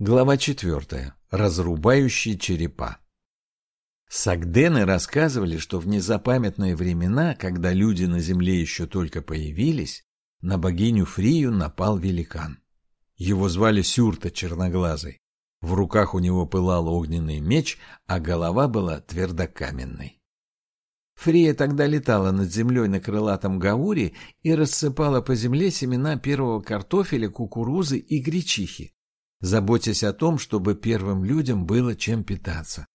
Глава четвертая. Разрубающие черепа. Сагдены рассказывали, что в незапамятные времена, когда люди на земле еще только появились, на богиню Фрию напал великан. Его звали Сюрта Черноглазый. В руках у него пылал огненный меч, а голова была твердокаменной. Фрия тогда летала над землей на крылатом гауре и рассыпала по земле семена первого картофеля, кукурузы и гречихи заботясь о том, чтобы первым людям было чем питаться.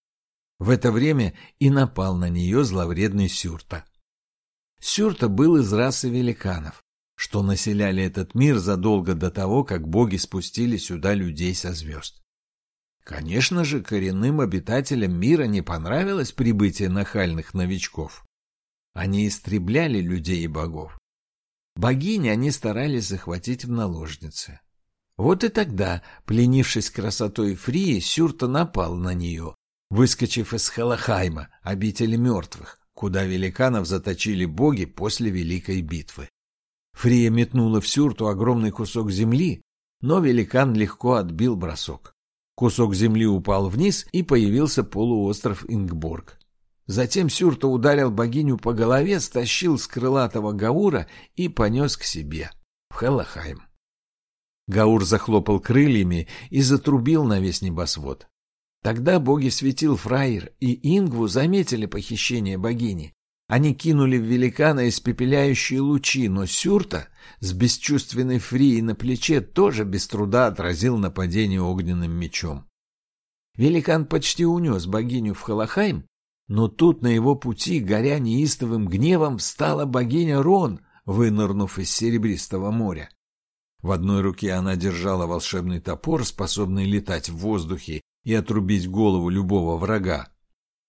В это время и напал на нее зловредный Сюрта. Сюрта был из расы великанов, что населяли этот мир задолго до того, как боги спустили сюда людей со звезд. Конечно же, коренным обитателям мира не понравилось прибытие нахальных новичков. Они истребляли людей и богов. Богини они старались захватить в наложницы. Вот и тогда, пленившись красотой Фрии, Сюрта напал на нее, выскочив из Халахайма, обители мертвых, куда великанов заточили боги после Великой битвы. Фрия метнула в Сюрту огромный кусок земли, но великан легко отбил бросок. Кусок земли упал вниз, и появился полуостров Ингборг. Затем Сюрта ударил богиню по голове, стащил с крылатого Гаура и понес к себе, в Хеллахайм. Гаур захлопал крыльями и затрубил на весь небосвод. Тогда боги светил Фраер и Ингву заметили похищение богини. Они кинули в великана испепеляющие лучи, но Сюрта с бесчувственной Фрией на плече тоже без труда отразил нападение огненным мечом. Великан почти унес богиню в Халахайм, но тут на его пути, горя неистовым гневом, встала богиня Рон, вынырнув из серебристого моря. В одной руке она держала волшебный топор, способный летать в воздухе и отрубить голову любого врага,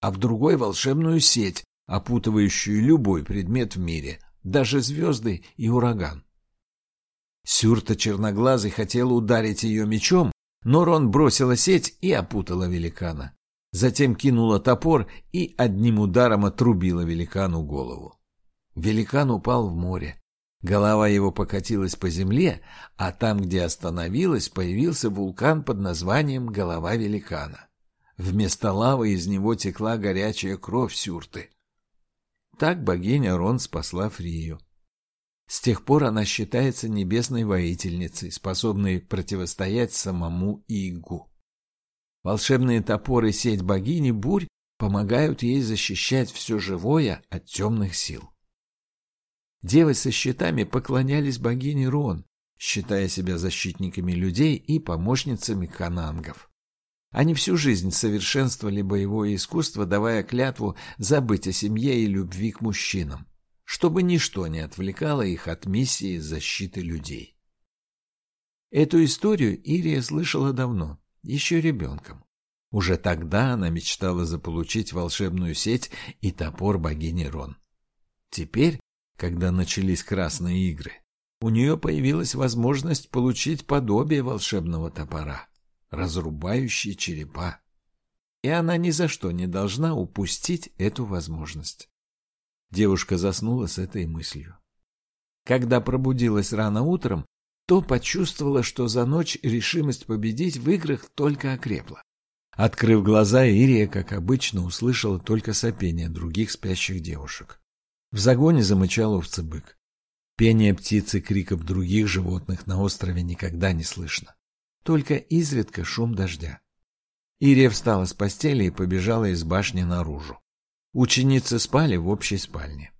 а в другой волшебную сеть, опутывающую любой предмет в мире, даже звезды и ураган. Сюрта черноглазый хотел ударить ее мечом, но Рон бросила сеть и опутала великана. Затем кинула топор и одним ударом отрубила великану голову. Великан упал в море. Голова его покатилась по земле, а там, где остановилась, появился вулкан под названием Голова Великана. Вместо лавы из него текла горячая кровь Сюрты. Так богиня Рон спасла Фрию. С тех пор она считается небесной воительницей, способной противостоять самому Игу. Волшебные топоры сеть богини Бурь помогают ей защищать все живое от темных сил. Девы со щитами поклонялись богине Рон, считая себя защитниками людей и помощницами канангов. Они всю жизнь совершенствовали боевое искусство, давая клятву забыть о семье и любви к мужчинам, чтобы ничто не отвлекало их от миссии защиты людей. Эту историю Ирия слышала давно, еще ребенком. Уже тогда она мечтала заполучить волшебную сеть и топор богини Рон. Теперь когда начались красные игры, у нее появилась возможность получить подобие волшебного топора, разрубающий черепа. И она ни за что не должна упустить эту возможность. Девушка заснула с этой мыслью. Когда пробудилась рано утром, то почувствовала, что за ночь решимость победить в играх только окрепла. Открыв глаза, Ирия, как обычно, услышала только сопение других спящих девушек. В загоне замычал овцебык. Пение птицы, криков других животных на острове никогда не слышно. Только изредка шум дождя. Ирия встала с постели и побежала из башни наружу. Ученицы спали в общей спальне.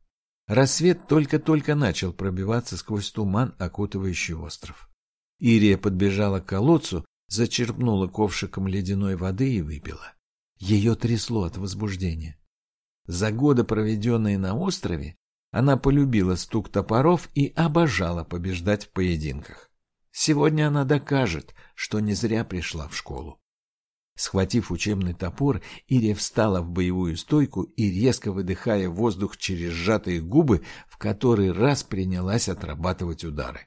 Рассвет только-только начал пробиваться сквозь туман, окутывающий остров. Ирия подбежала к колодцу, зачерпнула ковшиком ледяной воды и выпила. Ее трясло от возбуждения. За годы, проведенные на острове, она полюбила стук топоров и обожала побеждать в поединках. Сегодня она докажет, что не зря пришла в школу. Схватив учебный топор, Ирия встала в боевую стойку и, резко выдыхая воздух через сжатые губы, в который раз принялась отрабатывать удары.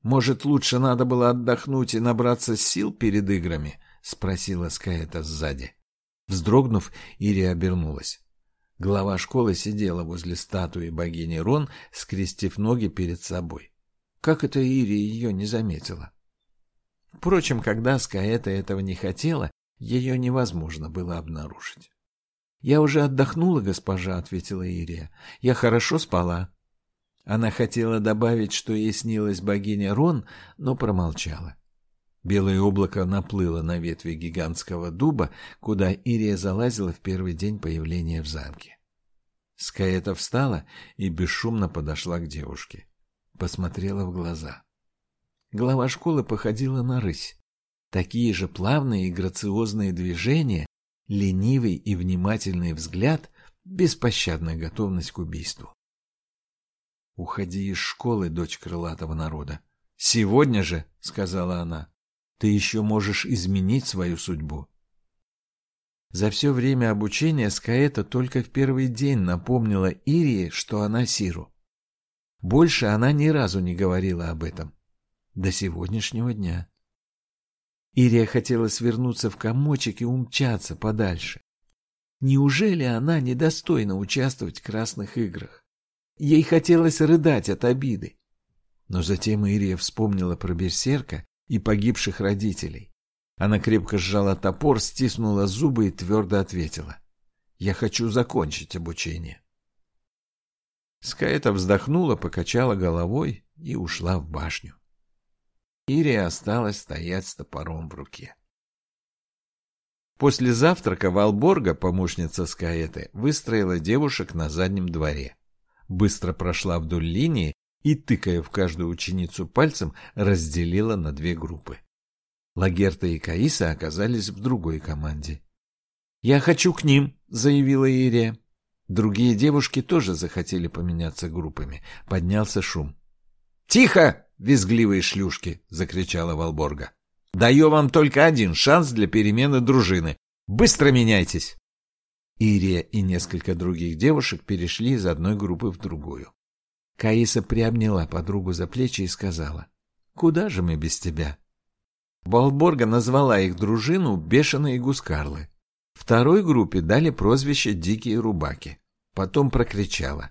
«Может, лучше надо было отдохнуть и набраться сил перед играми?» — спросила Скаэта сзади. Вздрогнув, Ирия обернулась. Глава школы сидела возле статуи богини Рон, скрестив ноги перед собой. Как это Ирия ее не заметила? Впрочем, когда Скаэта этого не хотела, ее невозможно было обнаружить. «Я уже отдохнула, госпожа», — ответила Ирия. «Я хорошо спала». Она хотела добавить, что ей снилась богиня Рон, но промолчала. Белое облако наплыло на ветви гигантского дуба, куда Ирия залазила в первый день появления в замке. Скаэта встала и бесшумно подошла к девушке. Посмотрела в глаза. Глава школы походила на рысь. Такие же плавные и грациозные движения, ленивый и внимательный взгляд, беспощадная готовность к убийству. «Уходи из школы, дочь крылатого народа. Сегодня же, — сказала она, — ты еще можешь изменить свою судьбу. За все время обучения Скаэта только в первый день напомнила Ирии, что она Сиру. Больше она ни разу не говорила об этом. До сегодняшнего дня. Ирия хотела свернуться в комочек и умчаться подальше. Неужели она недостойна участвовать в красных играх? Ей хотелось рыдать от обиды. Но затем Ирия вспомнила про берсерка и погибших родителей. Она крепко сжала топор, стиснула зубы и твердо ответила. «Я хочу закончить обучение». Скаэта вздохнула, покачала головой и ушла в башню. Ирия осталась стоять с топором в руке. После завтрака Валборга, помощница Скаэты, выстроила девушек на заднем дворе. Быстро прошла вдоль линии и, тыкая в каждую ученицу пальцем, разделила на две группы. Лагерта и Каиса оказались в другой команде. «Я хочу к ним», — заявила Ирия. Другие девушки тоже захотели поменяться группами. Поднялся шум. «Тихо, визгливые шлюшки!» — закричала Валборга. «Даю вам только один шанс для перемены дружины. Быстро меняйтесь!» Ирия и несколько других девушек перешли из одной группы в другую. Каиса приобняла подругу за плечи и сказала, «Куда же мы без тебя?» Балборга назвала их дружину «Бешеные гускарлы». Второй группе дали прозвище «Дикие рубаки». Потом прокричала.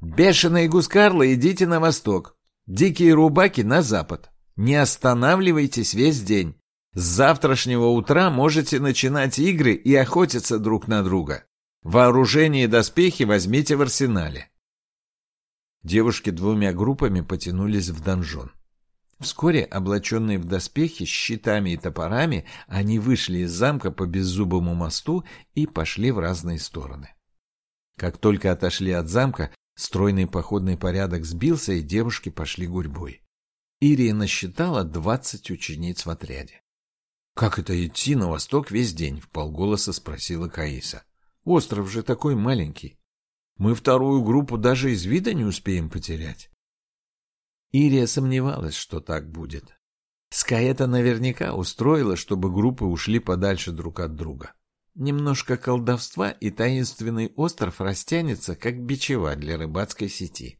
«Бешеные гускарлы, идите на восток! Дикие рубаки на запад! Не останавливайтесь весь день! С завтрашнего утра можете начинать игры и охотиться друг на друга. Вооружение и доспехи возьмите в арсенале». Девушки двумя группами потянулись в донжон. Вскоре, облаченные в доспехи, щитами и топорами, они вышли из замка по беззубому мосту и пошли в разные стороны. Как только отошли от замка, стройный походный порядок сбился, и девушки пошли гурьбой. Ирия насчитала двадцать учениц в отряде. — Как это идти на восток весь день? — в полголоса спросила Каиса. — Остров же такой маленький. Мы вторую группу даже из вида не успеем потерять. Ирия сомневалась, что так будет. Скаэта наверняка устроила, чтобы группы ушли подальше друг от друга. Немножко колдовства, и таинственный остров растянется, как бичева для рыбацкой сети.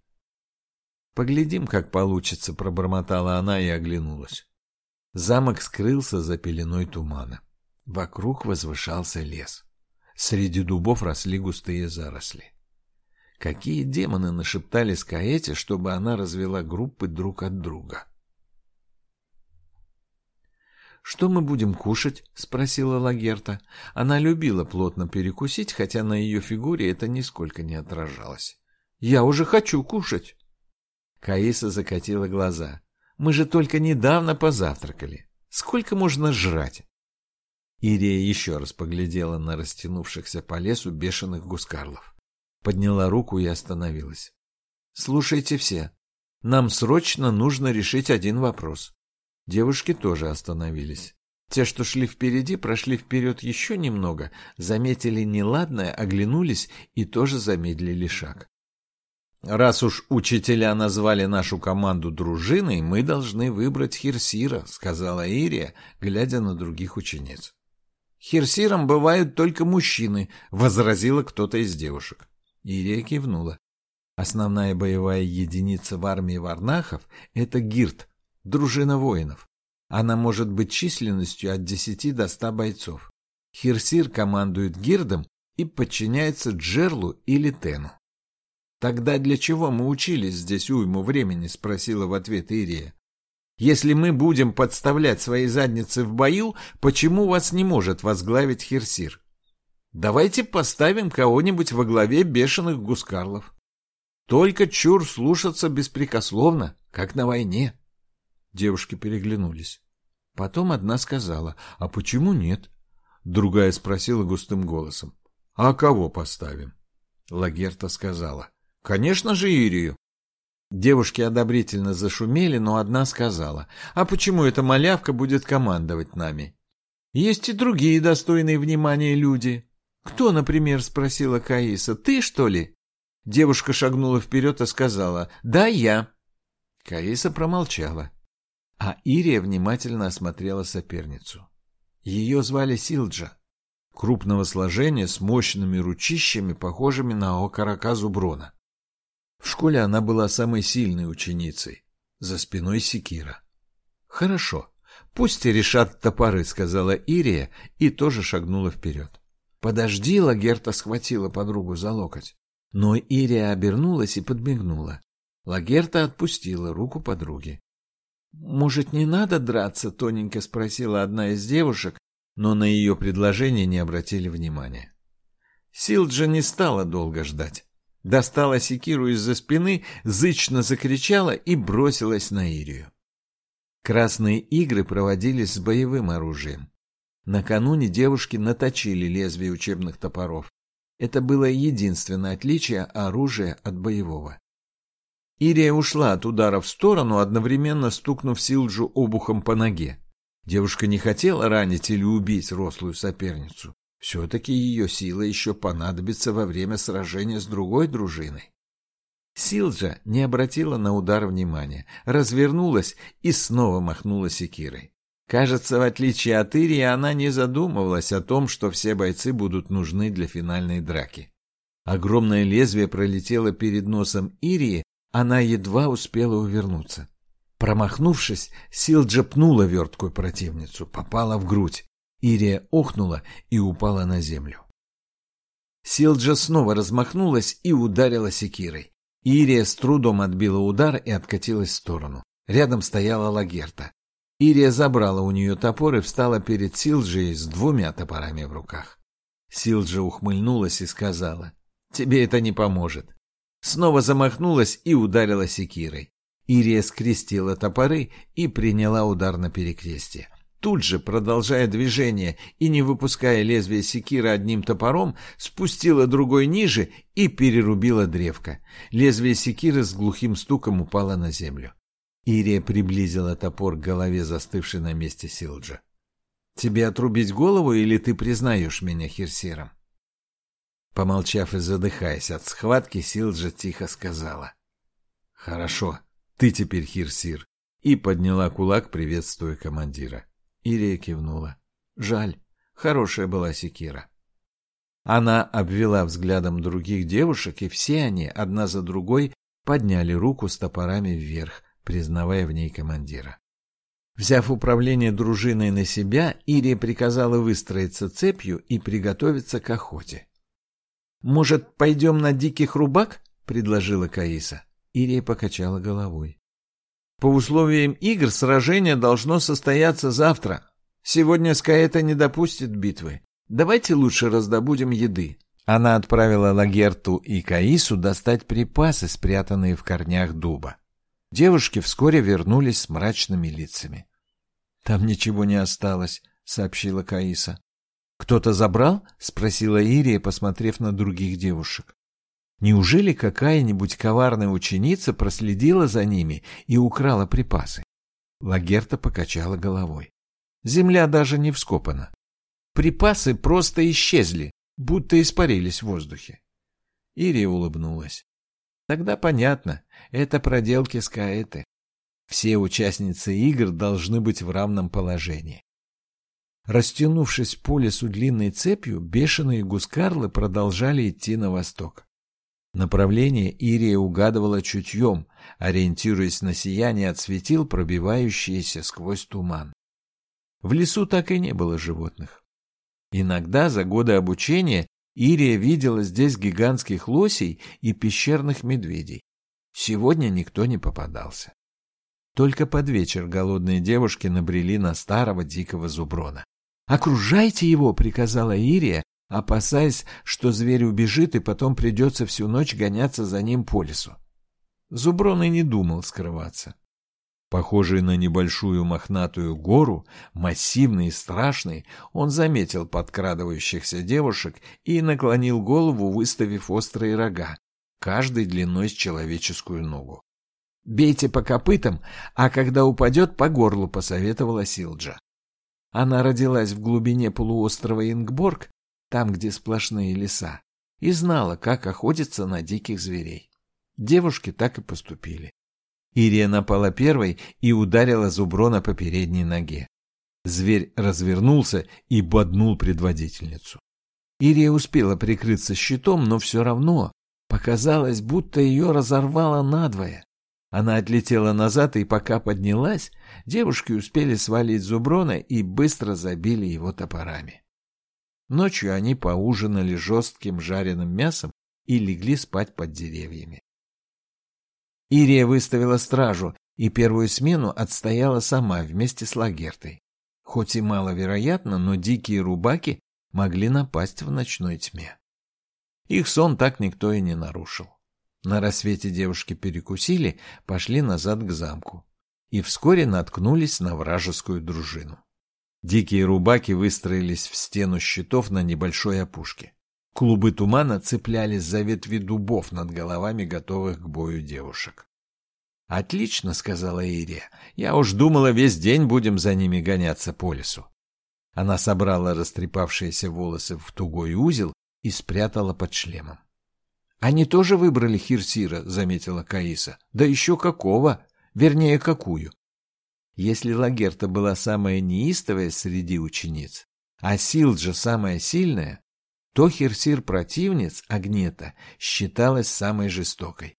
«Поглядим, как получится», — пробормотала она и оглянулась. Замок скрылся за пеленой тумана. Вокруг возвышался лес. Среди дубов росли густые заросли. Какие демоны нашептали Скаэте, чтобы она развела группы друг от друга? «Что мы будем кушать?» — спросила Лагерта. Она любила плотно перекусить, хотя на ее фигуре это нисколько не отражалось. «Я уже хочу кушать!» Каиса закатила глаза. «Мы же только недавно позавтракали. Сколько можно жрать?» Ирия еще раз поглядела на растянувшихся по лесу бешеных гускарлов подняла руку и остановилась. «Слушайте все. Нам срочно нужно решить один вопрос». Девушки тоже остановились. Те, что шли впереди, прошли вперед еще немного, заметили неладное, оглянулись и тоже замедлили шаг. «Раз уж учителя назвали нашу команду дружиной, мы должны выбрать Хирсира», — сказала Ирия, глядя на других учениц. «Хирсиром бывают только мужчины», — возразила кто-то из девушек. Ирия кивнула. Основная боевая единица в армии варнахов – это гирт, дружина воинов. Она может быть численностью от 10 до 100 бойцов. Хирсир командует гирдом и подчиняется Джерлу или Тену. «Тогда для чего мы учились здесь уйму времени?» – спросила в ответ Ирия. Если мы будем подставлять свои задницы в бою, почему вас не может возглавить Херсир? Давайте поставим кого-нибудь во главе бешеных гускарлов. Только чур слушаться беспрекословно, как на войне. Девушки переглянулись. Потом одна сказала, а почему нет? Другая спросила густым голосом, а кого поставим? Лагерта сказала, конечно же Ирию. Девушки одобрительно зашумели, но одна сказала, а почему эта малявка будет командовать нами? Есть и другие достойные внимания люди. «Кто, например?» — спросила Каиса. «Ты, что ли?» Девушка шагнула вперед и сказала «Да, я». Каиса промолчала, а Ирия внимательно осмотрела соперницу. Ее звали Силджа, крупного сложения с мощными ручищами, похожими на окорока Зуброна. В школе она была самой сильной ученицей, за спиной секира. «Хорошо, пусть решат топоры», — сказала Ирия и тоже шагнула вперед. «Подожди!» — Лагерта схватила подругу за локоть. Но Ирия обернулась и подмигнула. Лагерта отпустила руку подруги. «Может, не надо драться?» — тоненько спросила одна из девушек, но на ее предложение не обратили внимания. Силджа не стала долго ждать. Достала секиру из-за спины, зычно закричала и бросилась на Ирию. Красные игры проводились с боевым оружием. Накануне девушки наточили лезвие учебных топоров. Это было единственное отличие оружия от боевого. Ирия ушла от удара в сторону, одновременно стукнув Силджу обухом по ноге. Девушка не хотела ранить или убить рослую соперницу. Все-таки ее сила еще понадобится во время сражения с другой дружиной. Силджа не обратила на удар внимания, развернулась и снова махнула секирой. Кажется, в отличие от Ирии, она не задумывалась о том, что все бойцы будут нужны для финальной драки. Огромное лезвие пролетело перед носом Ирии, она едва успела увернуться. Промахнувшись, Силджа пнула верткую противницу, попала в грудь. Ирия охнула и упала на землю. Силджа снова размахнулась и ударила секирой. Ирия с трудом отбила удар и откатилась в сторону. Рядом стояла Лагерта. Ирия забрала у нее топор и встала перед Силджей с двумя топорами в руках. Силджа ухмыльнулась и сказала, «Тебе это не поможет». Снова замахнулась и ударила секирой. Ирия скрестила топоры и приняла удар на перекрестие. Тут же, продолжая движение и не выпуская лезвия секира одним топором, спустила другой ниже и перерубила древко. Лезвие секиры с глухим стуком упало на землю. Ирия приблизила топор к голове застывшей на месте Силджа. «Тебе отрубить голову или ты признаешь меня Херсиром?» Помолчав и задыхаясь от схватки, Силджа тихо сказала. «Хорошо, ты теперь Хирсир», и подняла кулак, приветствуя командира. Ирия кивнула. «Жаль, хорошая была секира». Она обвела взглядом других девушек, и все они, одна за другой, подняли руку с топорами вверх, признавая в ней командира. Взяв управление дружиной на себя, Ирия приказала выстроиться цепью и приготовиться к охоте. «Может, пойдем на диких рубак?» — предложила Каиса. Ирия покачала головой. «По условиям игр сражение должно состояться завтра. Сегодня Скаэта не допустит битвы. Давайте лучше раздобудем еды». Она отправила Лагерту и Каису достать припасы, спрятанные в корнях дуба. Девушки вскоре вернулись с мрачными лицами. — Там ничего не осталось, — сообщила Каиса. — Кто-то забрал? — спросила Ирия, посмотрев на других девушек. Неужели какая-нибудь коварная ученица проследила за ними и украла припасы? Лагерта покачала головой. Земля даже не вскопана. Припасы просто исчезли, будто испарились в воздухе. Ирия улыбнулась. Тогда понятно, это проделки Скаэты. Все участницы игр должны быть в равном положении. Растянувшись по лесу длинной цепью, бешеные гускарлы продолжали идти на восток. Направление Ирия угадывала чутьем, ориентируясь на сияние от светил, пробивающиеся сквозь туман. В лесу так и не было животных. Иногда за годы обучения Ирия видела здесь гигантских лосей и пещерных медведей. Сегодня никто не попадался. Только под вечер голодные девушки набрели на старого дикого зуброна. «Окружайте его!» — приказала Ирия, опасаясь, что зверь убежит и потом придется всю ночь гоняться за ним по лесу. Зуброн и не думал скрываться. Похожий на небольшую мохнатую гору, массивный и страшный, он заметил подкрадывающихся девушек и наклонил голову, выставив острые рога, каждый длиной с человеческую ногу. «Бейте по копытам, а когда упадет, по горлу», — посоветовала Силджа. Она родилась в глубине полуострова Ингборг, там, где сплошные леса, и знала, как охотиться на диких зверей. Девушки так и поступили. Ирия напала первой и ударила Зуброна по передней ноге. Зверь развернулся и боднул предводительницу. Ирия успела прикрыться щитом, но все равно показалось, будто ее разорвало надвое. Она отлетела назад, и пока поднялась, девушки успели свалить Зуброна и быстро забили его топорами. Ночью они поужинали жестким жареным мясом и легли спать под деревьями. Ирия выставила стражу и первую смену отстояла сама вместе с Лагертой. Хоть и маловероятно, но дикие рубаки могли напасть в ночной тьме. Их сон так никто и не нарушил. На рассвете девушки перекусили, пошли назад к замку и вскоре наткнулись на вражескую дружину. Дикие рубаки выстроились в стену щитов на небольшой опушке. Клубы тумана цеплялись за ветви дубов над головами готовых к бою девушек. «Отлично», — сказала Ирия. «Я уж думала, весь день будем за ними гоняться по лесу». Она собрала растрепавшиеся волосы в тугой узел и спрятала под шлемом. «Они тоже выбрали Хирсира», — заметила Каиса. «Да еще какого? Вернее, какую?» Если Лагерта была самая неистовая среди учениц, а Силджа самая сильная, то Херсир-противниц Агнета считалась самой жестокой.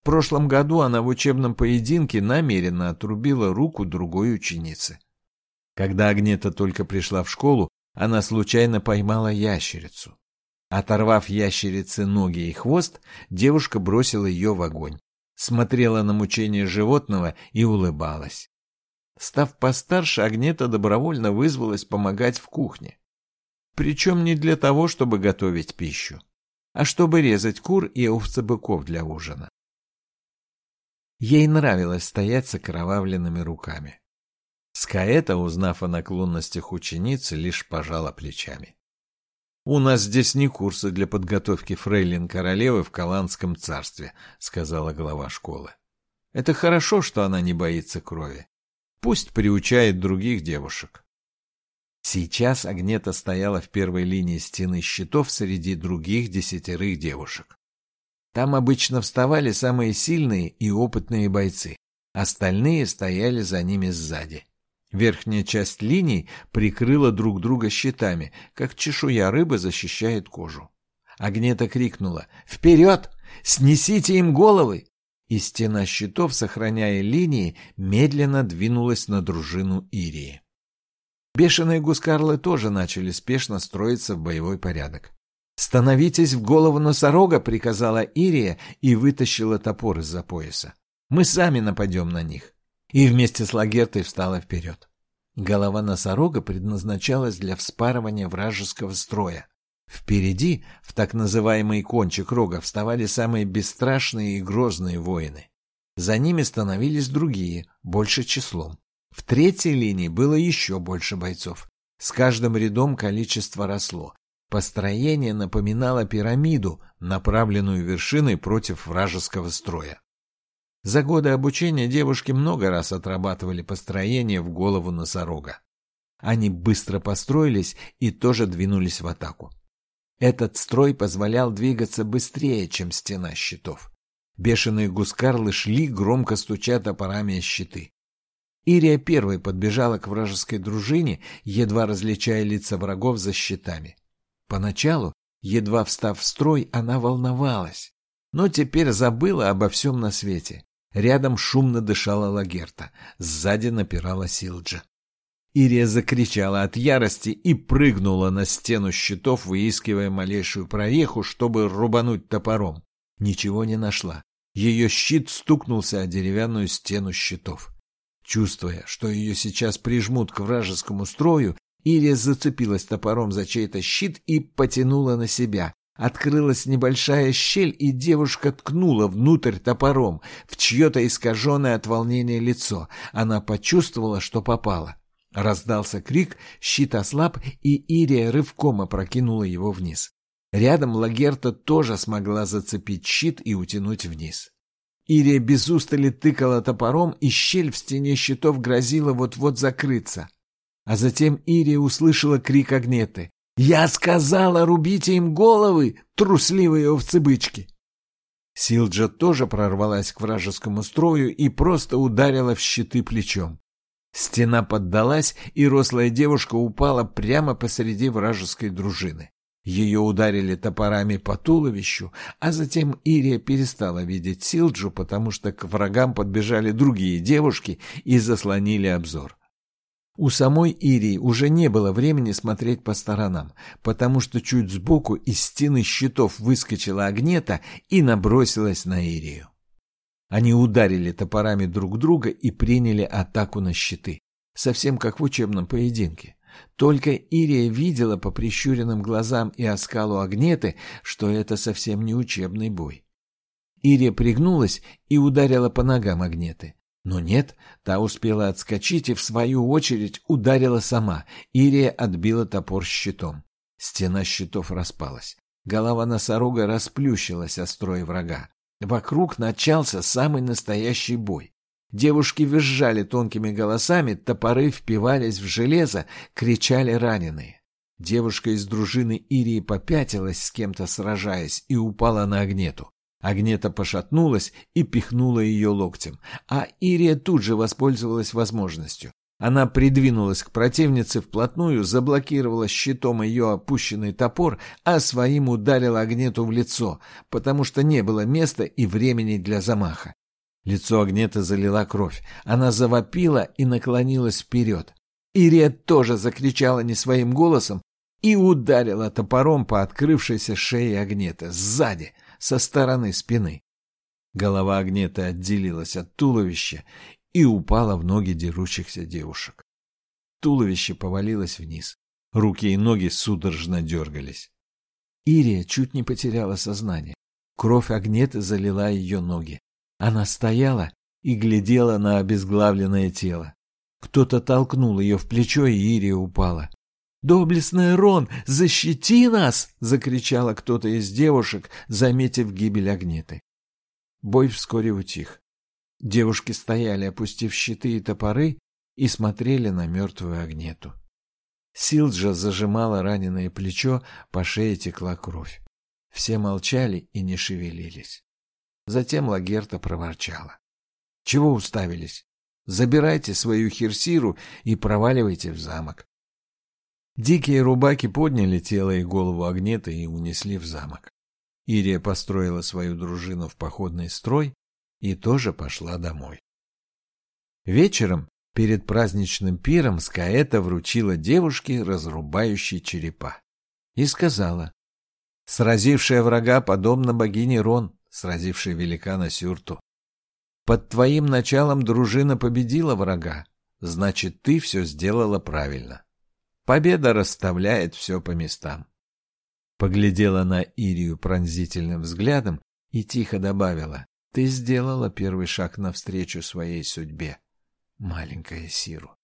В прошлом году она в учебном поединке намеренно отрубила руку другой ученицы. Когда Агнета только пришла в школу, она случайно поймала ящерицу. Оторвав ящерице ноги и хвост, девушка бросила ее в огонь, смотрела на мучение животного и улыбалась. Став постарше, Агнета добровольно вызвалась помогать в кухне. Причем не для того, чтобы готовить пищу, а чтобы резать кур и овцебыков для ужина. Ей нравилось стоять с окровавленными руками. Скаэта, узнав о наклонностях ученицы, лишь пожала плечами. «У нас здесь не курсы для подготовки фрейлин королевы в Каланском царстве», — сказала глава школы. «Это хорошо, что она не боится крови. Пусть приучает других девушек». Сейчас Агнета стояла в первой линии стены щитов среди других десятерых девушек. Там обычно вставали самые сильные и опытные бойцы. Остальные стояли за ними сзади. Верхняя часть линий прикрыла друг друга щитами, как чешуя рыбы защищает кожу. Агнета крикнула «Вперед! Снесите им головы!» И стена щитов, сохраняя линии, медленно двинулась на дружину Ирии. Бешеные гускарлы тоже начали спешно строиться в боевой порядок. «Становитесь в голову носорога!» — приказала Ирия и вытащила топор из-за пояса. «Мы сами нападем на них!» И вместе с Лагертой встала вперед. Голова носорога предназначалась для вспарывания вражеского строя. Впереди, в так называемый кончик рога, вставали самые бесстрашные и грозные воины. За ними становились другие, больше числом. В третьей линии было еще больше бойцов. С каждым рядом количество росло. Построение напоминало пирамиду, направленную вершиной против вражеского строя. За годы обучения девушки много раз отрабатывали построение в голову носорога. Они быстро построились и тоже двинулись в атаку. Этот строй позволял двигаться быстрее, чем стена щитов. Бешеные гускарлы шли, громко стуча топорами о щиты. Ирия первой подбежала к вражеской дружине, едва различая лица врагов за щитами. Поначалу, едва встав в строй, она волновалась, но теперь забыла обо всем на свете. Рядом шумно дышала Лагерта, сзади напирала Силджа. Ирия закричала от ярости и прыгнула на стену щитов, выискивая малейшую прореху, чтобы рубануть топором. Ничего не нашла. Ее щит стукнулся о деревянную стену щитов. Чувствуя, что ее сейчас прижмут к вражескому строю, Ирия зацепилась топором за чей-то щит и потянула на себя. Открылась небольшая щель, и девушка ткнула внутрь топором в чье-то искаженное от волнения лицо. Она почувствовала, что попала. Раздался крик, щит ослаб, и Ирия рывком опрокинула его вниз. Рядом Лагерта тоже смогла зацепить щит и утянуть вниз. Ирия без устали тыкала топором, и щель в стене щитов грозила вот-вот закрыться. А затем Ирия услышала крик Агнеты. «Я сказала, рубите им головы, трусливые овцы-бычки!» Силджа тоже прорвалась к вражескому строю и просто ударила в щиты плечом. Стена поддалась, и рослая девушка упала прямо посреди вражеской дружины. Ее ударили топорами по туловищу, а затем Ирия перестала видеть Силджу, потому что к врагам подбежали другие девушки и заслонили обзор. У самой Ирии уже не было времени смотреть по сторонам, потому что чуть сбоку из стены щитов выскочила Агнета и набросилась на Ирию. Они ударили топорами друг друга и приняли атаку на щиты, совсем как в учебном поединке. Только Ирия видела по прищуренным глазам и оскалу Агнеты, что это совсем не учебный бой. Ирия пригнулась и ударила по ногам Агнеты. Но нет, та успела отскочить и, в свою очередь, ударила сама. Ирия отбила топор щитом. Стена щитов распалась. Голова носорога расплющилась о строй врага. Вокруг начался самый настоящий бой. Девушки визжали тонкими голосами, топоры впивались в железо, кричали раненые. Девушка из дружины Ирии попятилась с кем-то сражаясь и упала на Агнету. Агнета пошатнулась и пихнула ее локтем, а Ирия тут же воспользовалась возможностью. Она придвинулась к противнице вплотную, заблокировала щитом ее опущенный топор, а своим ударила Агнету в лицо, потому что не было места и времени для замаха. Лицо Агнеты залила кровь. Она завопила и наклонилась вперед. Ирия тоже закричала не своим голосом и ударила топором по открывшейся шее Агнеты сзади — со стороны спины. Голова Агнеты отделилась от туловища и упала в ноги дерущихся девушек. Туловище повалилось вниз. Руки и ноги судорожно дергались. Ирия чуть не потеряла сознание. Кровь Агнеты залила ее ноги. Она стояла и глядела на обезглавленное тело. Кто-то толкнул ее в плечо, и Ирия упала. «Доблестный Рон, защити нас!» — закричала кто-то из девушек, заметив гибель Агниты. Бой вскоре утих. Девушки стояли, опустив щиты и топоры, и смотрели на мертвую Агнету. Силджа зажимала раненое плечо, по шее текла кровь. Все молчали и не шевелились. Затем Лагерта проворчала. — Чего уставились? Забирайте свою херсиру и проваливайте в замок. Дикие рубаки подняли тело и голову Агнета и унесли в замок. Ирия построила свою дружину в походный строй и тоже пошла домой. Вечером перед праздничным пиром Скаэта вручила девушке разрубающий черепа и сказала, «Сразившая врага подобно богине Рон, сразившей великана Сюрту. Под твоим началом дружина победила врага, значит, ты все сделала правильно. Победа расставляет все по местам. Поглядела на Ирию пронзительным взглядом и тихо добавила, «Ты сделала первый шаг навстречу своей судьбе, маленькая Сиру».